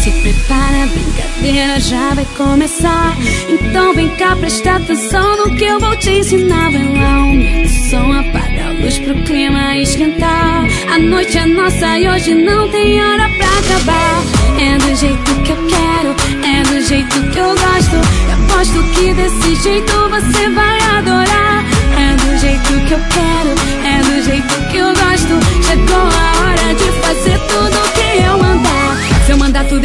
Se prepara, a brincadeira já vai começar. Então vem cá, presta atenção no que eu vou te ensinar. Vai lá, aumenta o som, apaga a luz pro clima esquentar. A noite é nossa e hoje não tem hora pra acabar. É do jeito que eu quero, é do jeito que eu gosto. E aposto que desse jeito você vai adorar. É do jeito que eu quero,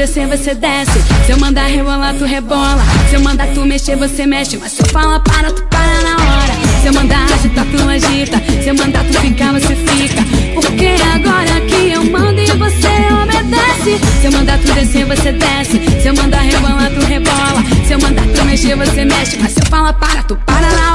descer, você desce. Se eu mandar rebolar, tu rebola. Se eu mandar tu mexer, você mexe. Mas se eu falar para, tu para na hora. Se eu mandar agitar, tu agita. Se eu mandar tu ficar, você fica. Porque agora que eu mando e você obedece. Se eu mandar tu descer, você desce. Se eu mandar rebolar, tu rebola. Se eu mandar tu mexer, você mexe. Mas se eu falar para, tu para na hora.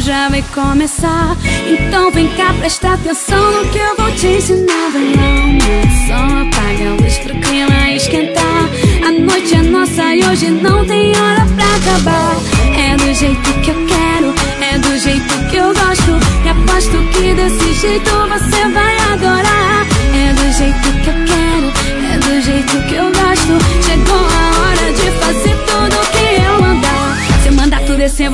Já vai começar. Então vem cá, presta atenção no que eu vou te ensinar. Vai lá, som, apaga a luz pro clima esquentar. A noite é nossa e hoje não tem hora pra acabar. É do jeito que eu quero, é do jeito que eu gosto. E aposto que desse jeito você vai adorar. É do jeito que eu quero, é do jeito que eu gosto.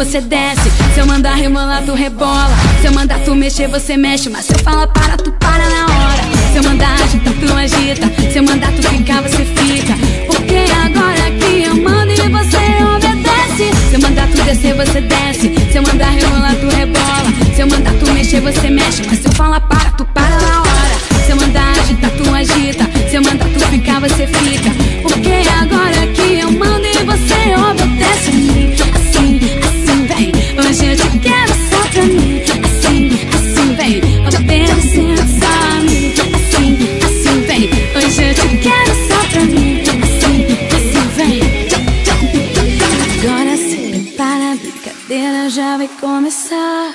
Você desce. Se eu mandar rebolar, tu rebola. Se eu mandar tu mexer, você mexe. Mas se eu falar para, tu para na hora. Se eu mandar agitar, tu agita. Se eu mandar tu ficar, você fica. Porque agora que eu mando e você obedece. Se eu mandar tu descer, você desce. Se eu mandar rebolar, tu rebola. Se eu mandar tu mexer, você mexe. Mas se eu falar para, tu para na hora. Se eu mandar agitar, tu agita. Se eu mandar tu ficar, você fica. sabe começar.